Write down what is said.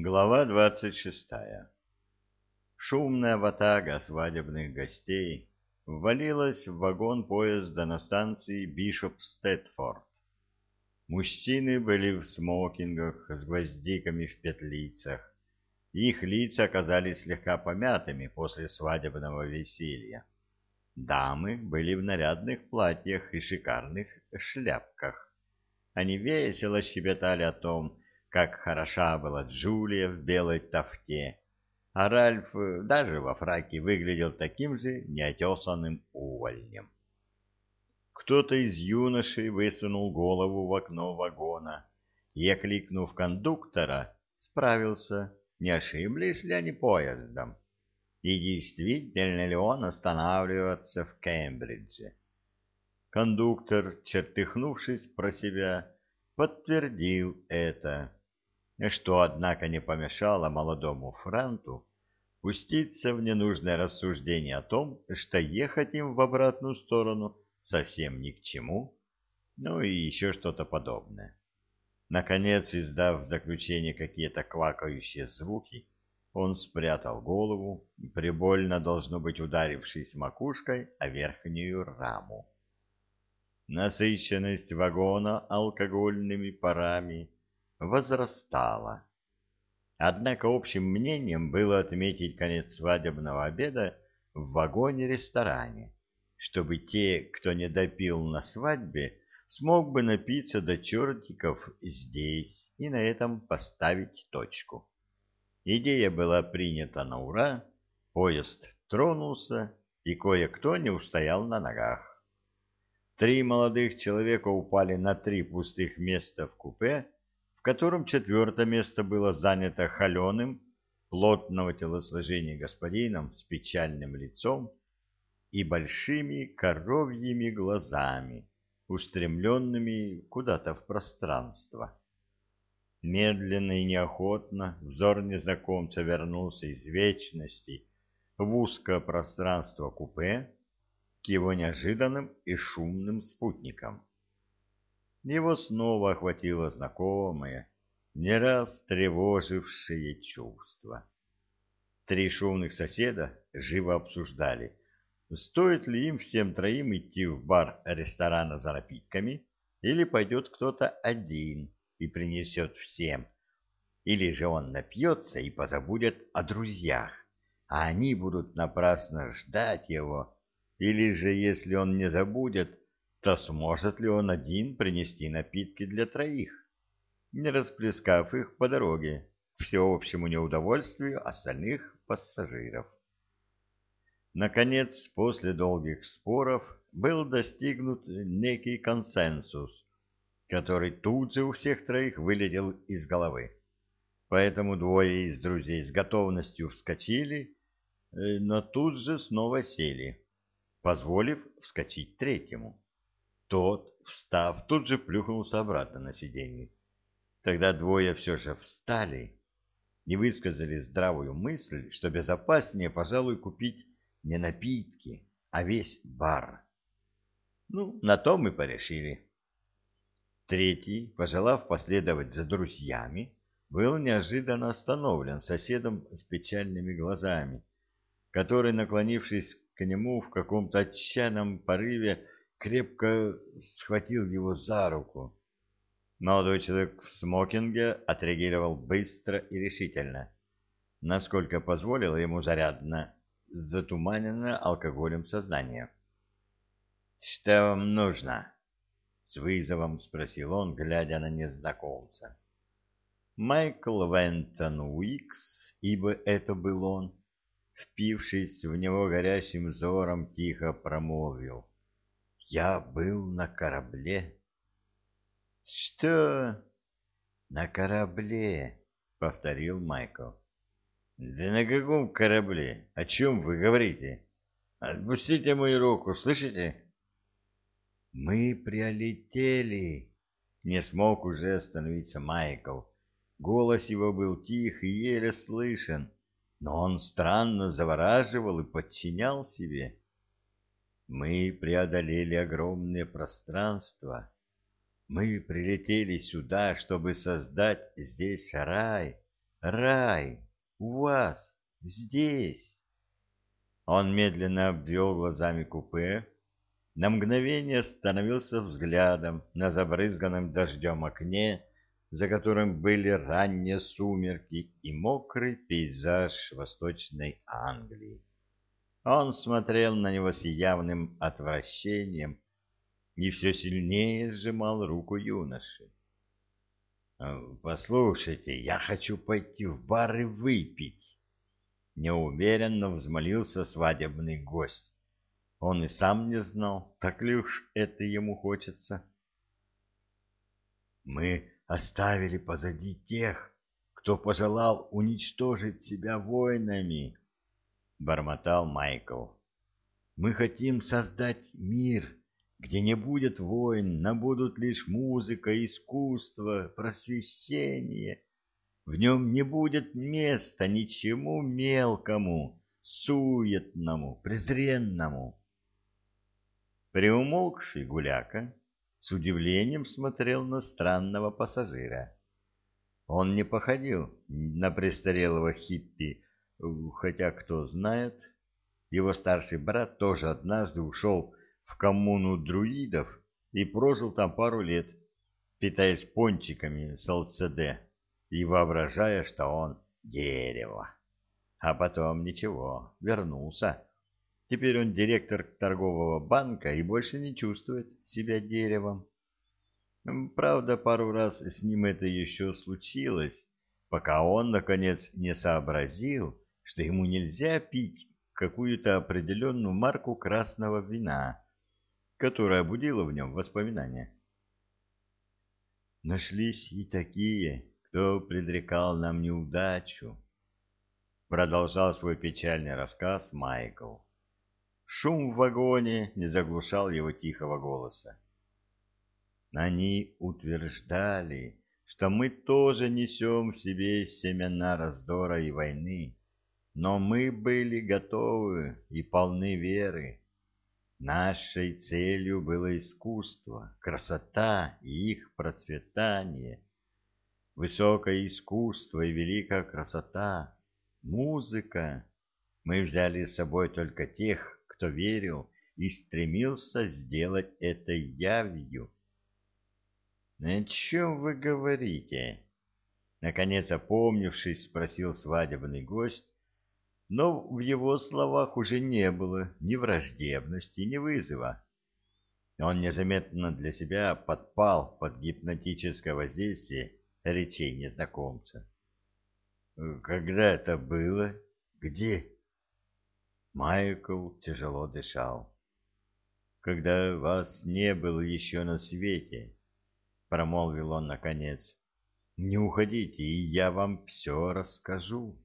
Глава двадцать шестая Шумная ватага свадебных гостей ввалилась в вагон поезда на станции Бишоп-Стэтфорд. Мужчины были в смокингах с гвоздиками в петлицах. Их лица оказались слегка помятыми после свадебного веселья. Дамы были в нарядных платьях и шикарных шляпках. Они весело щебетали о том, как хороша была Джулия в белой тафте, а Ральф даже во фраке выглядел таким же неотесанным увольнем. Кто-то из юношей высунул голову в окно вагона. И, окликнув кондуктора, справился, не ошиблись ли они поездом? И действительно ли он останавливается в Кембридже. Кондуктор, чертыхнувшись про себя, подтвердил это что, однако, не помешало молодому Франту пуститься в ненужное рассуждение о том, что ехать им в обратную сторону совсем ни к чему, ну и еще что-то подобное. Наконец, издав в заключение какие-то квакающие звуки, он спрятал голову, прибольно должно быть ударившись макушкой о верхнюю раму. Насыщенность вагона алкогольными парами возрастала. Однако общим мнением было отметить конец свадебного обеда в вагоне-ресторане, чтобы те, кто не допил на свадьбе, смог бы напиться до чертиков здесь и на этом поставить точку. Идея была принята на ура, поезд тронулся, и кое-кто не устоял на ногах. Три молодых человека упали на три пустых места в купе, котором четвертое место было занято холеным, плотного телосложения господином с печальным лицом и большими коровьими глазами, устремленными куда-то в пространство. Медленно и неохотно взор незнакомца вернулся из вечности в узкое пространство купе к его неожиданным и шумным спутникам его снова охватило знакомое, не раз тревожившее чувство. Три шумных соседа живо обсуждали, стоит ли им всем троим идти в бар ресторана за напитками, или пойдет кто-то один и принесет всем, или же он напьется и позабудет о друзьях, а они будут напрасно ждать его, или же, если он не забудет, то сможет ли он один принести напитки для троих, не расплескав их по дороге, всеобщему неудовольствию остальных пассажиров. Наконец, после долгих споров, был достигнут некий консенсус, который тут же у всех троих вылетел из головы. Поэтому двое из друзей с готовностью вскочили, э, но тут же снова сели, позволив вскочить третьему. Тот, встав, тут же плюхнулся обратно на сиденье. Тогда двое все же встали и высказали здравую мысль, что безопаснее, пожалуй, купить не напитки, а весь бар. Ну, на то мы порешили. Третий, пожелав последовать за друзьями, был неожиданно остановлен соседом с печальными глазами, который, наклонившись к нему в каком-то отчаянном порыве, крепко схватил его за руку. Молодой человек в смокинге отреагировал быстро и решительно, насколько позволило ему зарядно затуманенное алкоголем сознание. «Что вам нужно?» — с вызовом спросил он, глядя на незнакомца. Майкл Вентон Уикс, ибо это был он, впившись в него горящим взором, тихо промолвил. Я был на корабле. Что? На корабле, повторил Майкл. Да на каком корабле? О чем вы говорите? Отпустите мою руку, слышите? Мы прилетели. Не смог уже остановиться Майкл. Голос его был тих и еле слышен, но он странно завораживал и подчинял себе. Мы преодолели огромное пространство. Мы прилетели сюда, чтобы создать здесь рай, рай у вас здесь. Он медленно обвел глазами купе, на мгновение остановился взглядом на забрызганном дождем окне, за которым были ранние сумерки и мокрый пейзаж Восточной Англии. Он смотрел на него с явным отвращением и все сильнее сжимал руку юноши. «Послушайте, я хочу пойти в бар и выпить», — неуверенно взмолился свадебный гость. Он и сам не знал, так ли уж это ему хочется. «Мы оставили позади тех, кто пожелал уничтожить себя войнами», — бормотал Майкл. «Мы хотим создать мир, где не будет войн, но будут лишь музыка, искусство, просвещение. В нем не будет места ничему мелкому, суетному, презренному». Приумолкший гуляка с удивлением смотрел на странного пассажира. Он не походил на престарелого хиппи, хотя, кто знает, его старший брат тоже однажды ушел в коммуну друидов и прожил там пару лет, питаясь пончиками с ЛЦД и воображая, что он дерево. А потом ничего, вернулся. Теперь он директор торгового банка и больше не чувствует себя деревом. Правда, пару раз с ним это еще случилось, пока он, наконец, не сообразил, что ему нельзя пить какую-то определенную марку красного вина, которая будила в нем воспоминания. Нашлись и такие, кто предрекал нам неудачу. Продолжал свой печальный рассказ Майкл. Шум в вагоне не заглушал его тихого голоса. Они утверждали, что мы тоже несем в себе семена раздора и войны, но мы были готовы и полны веры. Нашей целью было искусство, красота и их процветание. Высокое искусство и великая красота, музыка. Мы взяли с собой только тех, кто верил и стремился сделать это явью. — О чем вы говорите? — наконец опомнившись, спросил свадебный гость, но в его словах уже не было ни враждебности, ни вызова. Он незаметно для себя подпал под гипнотическое воздействие речей незнакомца. «Когда это было? Где?» Майкл тяжело дышал. «Когда вас не было еще на свете», — промолвил он наконец, — «не уходите, и я вам все расскажу».